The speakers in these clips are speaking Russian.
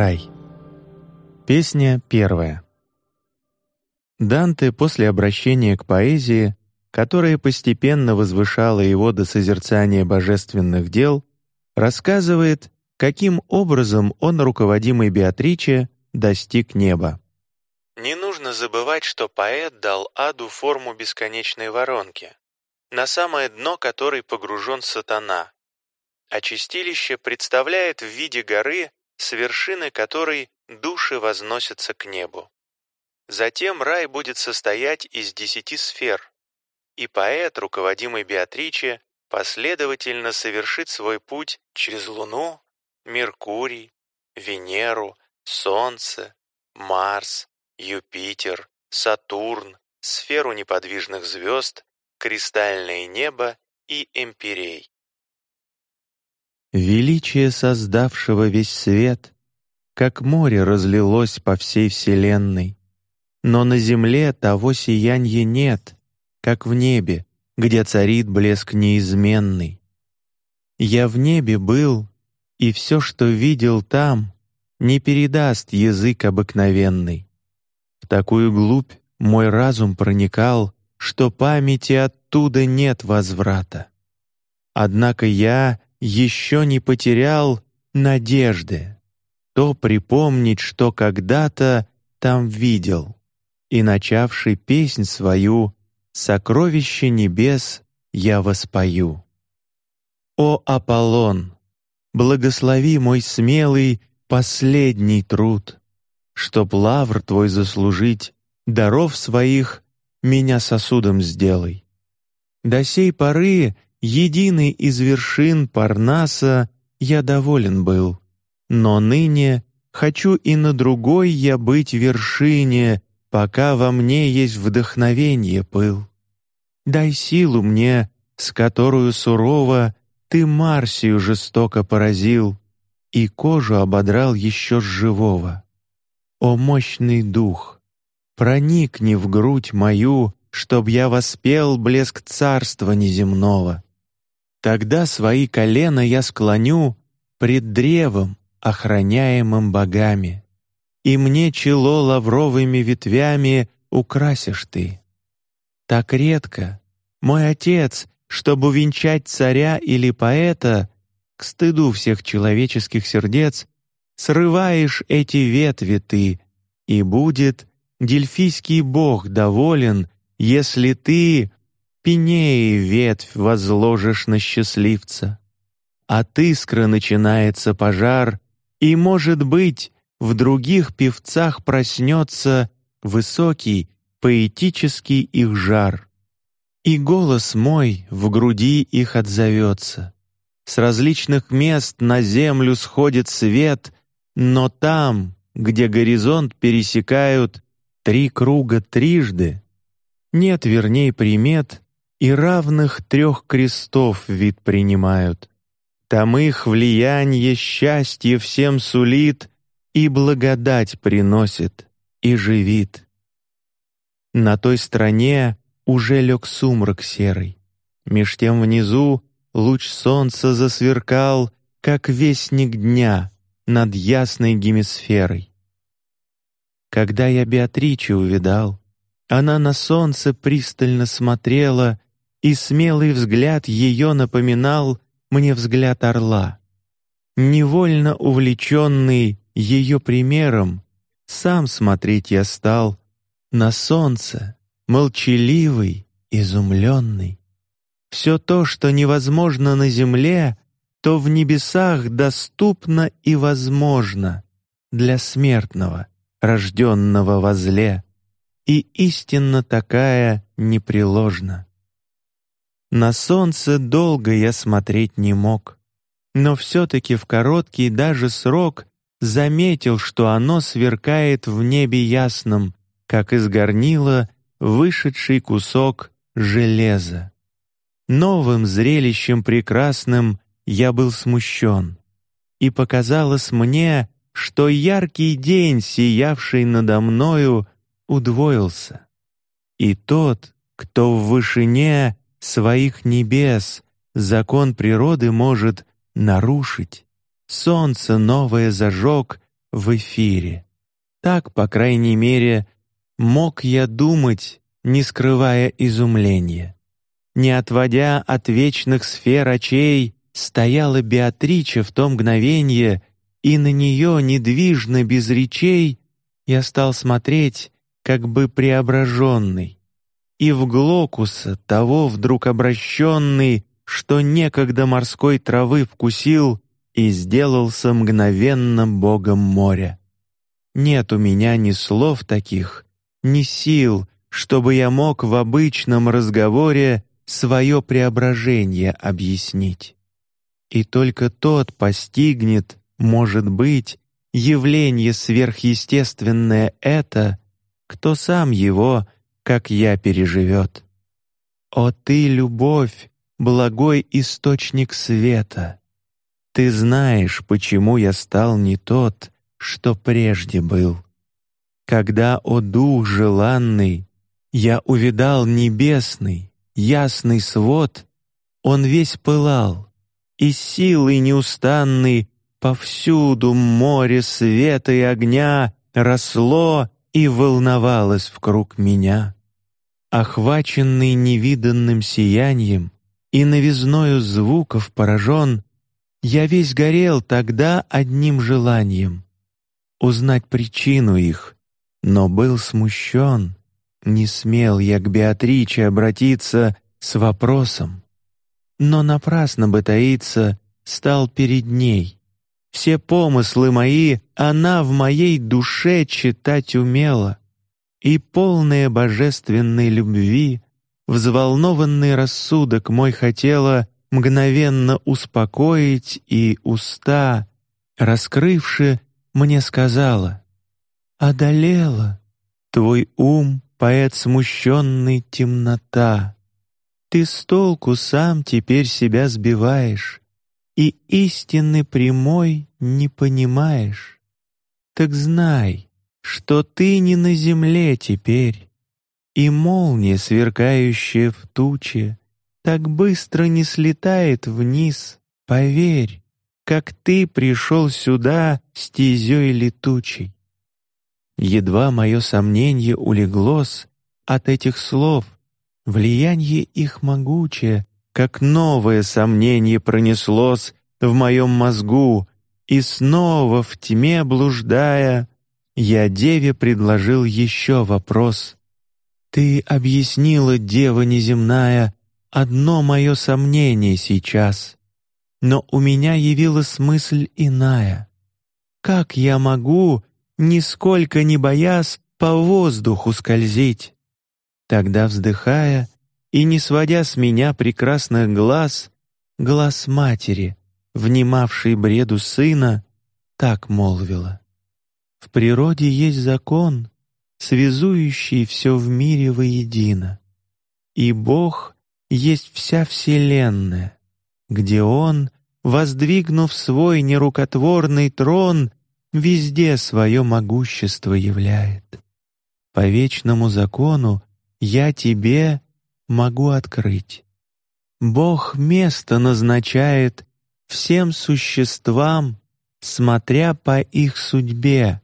Рай. Песня первая. Данте после обращения к поэзии, которая постепенно возвышала его до созерцания божественных дел, рассказывает, каким образом он, руководимый Беатриче, достиг неба. Не нужно забывать, что поэт дал аду форму бесконечной воронки, на самое дно которой погружен сатана, а чистилище представляет в виде горы, с вершины которой души возносятся к небу. Затем рай будет состоять из десяти сфер, и поэт, руководимый Беатриче, последовательно совершит свой путь через Луну, Меркурий, Венеру, Солнце, Марс, Юпитер, Сатурн, сферу неподвижных звезд, кристальное небо и эмпирей. Величие создавшего весь свет, как море разлилось по всей вселенной, но на земле того сияния нет, как в небе, где царит блеск неизменный. Я в небе был, и все, что видел там, не передаст язык обыкновенный. В такую глубь мой разум проникал, что памяти оттуда нет возврата. Однако я еще не потерял надежды, то припомнить, что когда-то там видел, и начавший песнь свою сокровище небес я воспою. О Аполлон, благослови мой смелый последний труд, чтоб лавр твой заслужить, даров своих меня сосудом сделай. До сей поры единый из вершин Парнаса я доволен был, но ныне хочу и на другой я быть вершине, пока во мне есть вдохновение пыл. Дай силу мне, с которую сурово ты Марсию жестоко поразил и кожу ободрал еще с живого. О мощный дух, проникни в грудь мою, чтоб я воспел блеск царства неземного. Тогда свои колена я склоню пред древом, охраняемым богами, и мне чело лавровыми ветвями украсишь ты. Так редко, мой отец, чтобы венчать царя или поэта, к стыду всех человеческих сердец, срываешь эти ветви ты, и будет дельфийский бог доволен, если ты пинеи ветвь возложишь на счастливца. От искры начинается пожар, и, может быть, в других певцах проснется высокий, поэтический их жар. И голос мой в груди их отзовется. С различных мест на землю сходит свет, но там, где горизонт пересекают три круга трижды, нет верней примет, и равных трех крестов вид принимают. Там их влияние счастье всем сулит и благодать приносит и живит. На той стороне уже лег сумрак серый. Меж тем внизу луч солнца засверкал, как вестник дня над ясной гемисферой. Когда я Беатриче увидал, она на солнце пристально смотрела и смелый взгляд ее напоминал мне взгляд орла. Невольно увлеченный ее примером, сам смотреть я стал на солнце, молчаливый, изумленный. Все то, что невозможно на земле, то в небесах доступно и возможно для смертного, рожденного возле, и истинно такая непреложна. На солнце долго я смотреть не мог, но все-таки в короткий даже срок заметил, что оно сверкает в небе ясном, как из горнила вышедший кусок железа. Новым зрелищем прекрасным я был смущен, и показалось мне, что яркий день, сиявший надо мною, удвоился, и тот, кто в вышине своих небес закон природы может нарушить. Солнце новое зажег в эфире. Так, по крайней мере, мог я думать, не скрывая изумления. Не отводя от вечных сфер очей, стояла Беатрича в то мгновенье, и на нее недвижно без речей я стал смотреть, как бы преображенный, и в Глокуса того вдруг обращенный, что некогда морской травы вкусил и сделался мгновенно богом моря. Нет у меня ни слов таких, ни сил, чтобы я мог в обычном разговоре свое преображение объяснить. И только тот постигнет, может быть, явление сверхъестественное это, кто сам его, как я, переживет. О ты любовь, благой источник света! Ты знаешь, почему я стал не тот, что прежде был. Когда, о дух желанный, я увидал небесный, ясный свод, он весь пылал, и силой неустанной повсюду море света и огня росло и волновалось вокруг меня. Охваченный невиданным сиянием и новизною звуков поражен, я весь горел тогда одним желанием — узнать причину их, но был смущен, не смел я к Беатриче обратиться с вопросом, но напрасно бы таиться стал перед ней. Все помыслы мои она в моей душе читать умела, и полная божественной любви, взволнованный рассудок мой хотела мгновенно успокоить и уста, раскрывши, мне сказала: одолела твой ум, поэт смущенный темнота. Ты с толку сам теперь себя сбиваешь и истины прямой не понимаешь. Так знай, что ты не на земле теперь, и молния, сверкающая в туче, так быстро не слетает вниз. Поверь, как ты пришел сюда стезей летучей. Едва мое сомнение улеглось от этих слов, влияние их могучее, как новое сомнение пронеслось в моем мозгу, и снова в тьме блуждая, я деве предложил еще вопрос. Ты объяснила, дева неземная, одно мое сомнение сейчас, но у меня явилась мысль иная. Как я могу, нисколько не боясь, по воздуху скользить? Тогда вздыхая и не сводя с меня прекрасных глаз, глаз матери, внимавшей бреду сына, так молвила: в природе есть закон, связующий все в мире воедино, и Бог есть вся вселенная, где Он, воздвигнув свой нерукотворный трон, везде свое могущество являет. По вечному закону я тебе могу открыть. Бог место назначает всем существам, смотря по их судьбе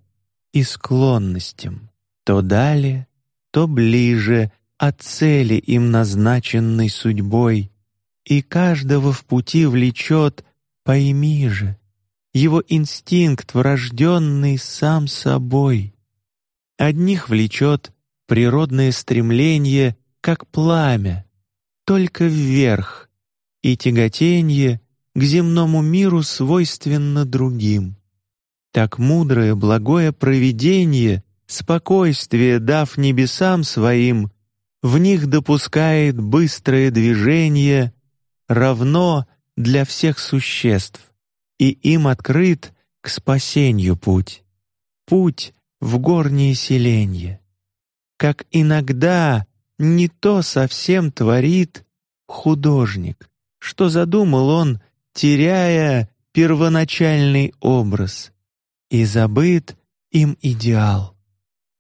и склонностям, то далее, то ближе от цели им назначенной судьбой, и каждого в пути влечет, пойми же, его инстинкт врожденный сам собой. Одних влечет природное стремление, как пламя, только вверх, и тяготение к земному миру свойственно другим. Так мудрое благое провидение, спокойствие дав небесам своим, в них допускает быстрое движение, равно для всех существ, и им открыт к спасению путь, путь в горнее селенье. Как иногда не то совсем творит художник, что задумал он, теряя первоначальный образ, и забыт им идеал.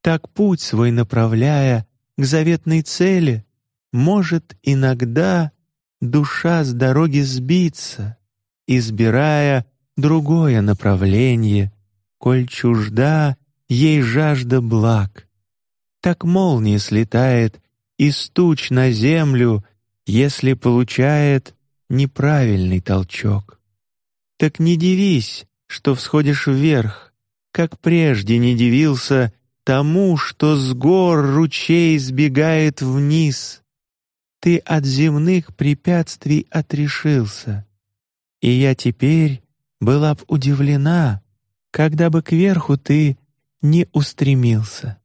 Так путь свой направляя к заветной цели, может иногда душа с дороги сбиться, избирая другое направление, коль чужда ей жажда благ. Так молния слетает из туч на землю, если получает неправильный толчок. Так не дивись, что всходишь вверх, как прежде не дивился тому, что с гор ручей сбегает вниз. Ты от земных препятствий отрешился, и я теперь была б удивлена, когда бы кверху ты не устремился.